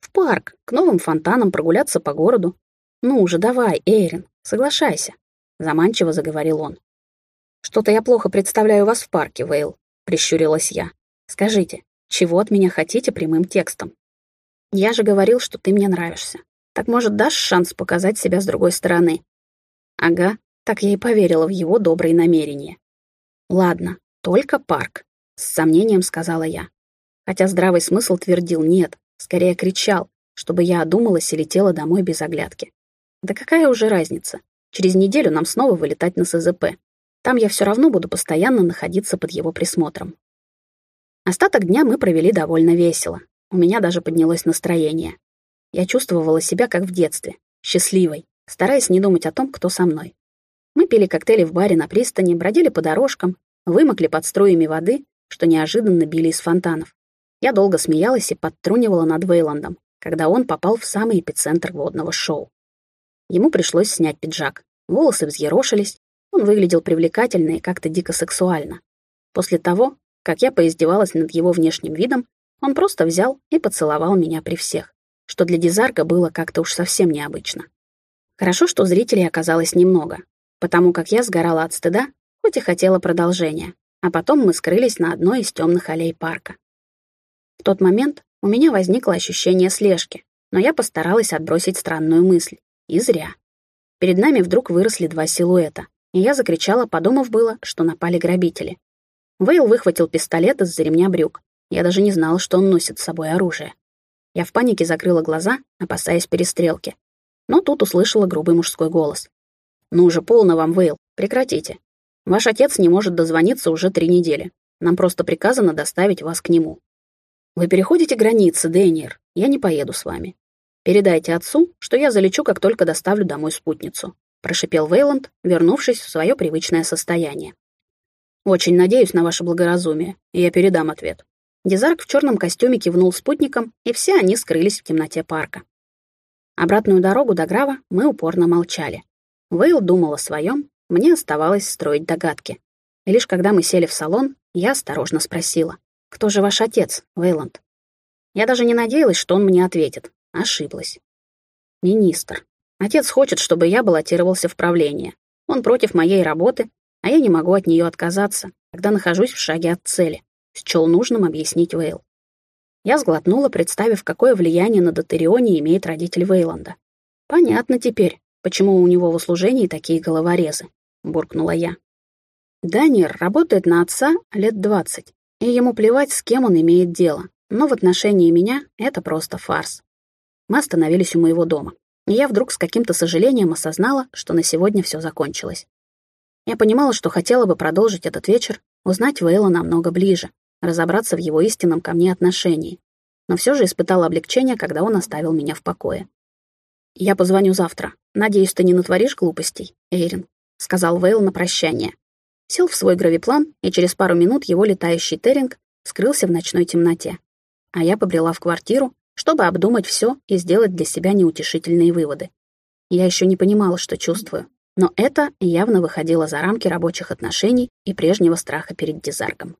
«В парк, к новым фонтанам прогуляться по городу. Ну уже давай, Эйрин, соглашайся», — заманчиво заговорил он. «Что-то я плохо представляю вас в парке, Вейл», — прищурилась я. «Скажите, чего от меня хотите прямым текстом?» «Я же говорил, что ты мне нравишься. Так, может, дашь шанс показать себя с другой стороны?» «Ага, так я и поверила в его добрые намерения. Ладно, «Только парк», — с сомнением сказала я. Хотя здравый смысл твердил «нет», скорее кричал чтобы я одумалась и летела домой без оглядки. Да какая уже разница? Через неделю нам снова вылетать на СЗП. Там я все равно буду постоянно находиться под его присмотром. Остаток дня мы провели довольно весело. У меня даже поднялось настроение. Я чувствовала себя как в детстве, счастливой, стараясь не думать о том, кто со мной. Мы пили коктейли в баре на пристани, бродили по дорожкам, вымокли под струями воды, что неожиданно били из фонтанов. Я долго смеялась и подтрунивала над Вейландом, когда он попал в самый эпицентр водного шоу. Ему пришлось снять пиджак. Волосы взъерошились, он выглядел привлекательно и как-то дико сексуально. После того, как я поиздевалась над его внешним видом, он просто взял и поцеловал меня при всех, что для Дизарга было как-то уж совсем необычно. Хорошо, что зрителей оказалось немного, потому как я сгорала от стыда, хоть и хотела продолжения, а потом мы скрылись на одной из темных аллей парка. В тот момент у меня возникло ощущение слежки, но я постаралась отбросить странную мысль. И зря. Перед нами вдруг выросли два силуэта, и я закричала, подумав было, что напали грабители. Вейл выхватил пистолет из-за ремня брюк. Я даже не знала, что он носит с собой оружие. Я в панике закрыла глаза, опасаясь перестрелки. Но тут услышала грубый мужской голос. «Ну уже полно вам, Вейл, прекратите. Ваш отец не может дозвониться уже три недели. Нам просто приказано доставить вас к нему. Вы переходите границы, Дэниер. Я не поеду с вами. Передайте отцу, что я залечу, как только доставлю домой спутницу», — прошипел Вейланд, вернувшись в свое привычное состояние. «Очень надеюсь на ваше благоразумие, и я передам ответ». Дизарк в черном костюме кивнул спутникам, и все они скрылись в темноте парка. Обратную дорогу до Грава мы упорно молчали. Вейл думал о своем, мне оставалось строить догадки. И лишь когда мы сели в салон, я осторожно спросила, «Кто же ваш отец, Вейланд?» Я даже не надеялась, что он мне ответит, Ошиблась. Министр. Отец хочет, чтобы я баллотировался в правление. Он против моей работы, а я не могу от нее отказаться, когда нахожусь в шаге от цели. Счел нужным объяснить Вейл. Я сглотнула, представив, какое влияние на Дотерионе имеет родитель Вейланда. Понятно теперь, почему у него в услужении такие головорезы, буркнула я. Даниэр работает на отца лет двадцать, и ему плевать, с кем он имеет дело, но в отношении меня это просто фарс. Мы остановились у моего дома, и я вдруг с каким-то сожалением осознала, что на сегодня все закончилось. Я понимала, что хотела бы продолжить этот вечер, узнать Вейла намного ближе, разобраться в его истинном ко мне отношении, но все же испытала облегчение, когда он оставил меня в покое. «Я позвоню завтра. Надеюсь, ты не натворишь глупостей, Эйрин», — сказал Вейл на прощание. Сел в свой гравиплан, и через пару минут его летающий Теринг скрылся в ночной темноте. А я побрела в квартиру, чтобы обдумать все и сделать для себя неутешительные выводы. Я еще не понимала, что чувствую, но это явно выходило за рамки рабочих отношений и прежнего страха перед Дизаргом.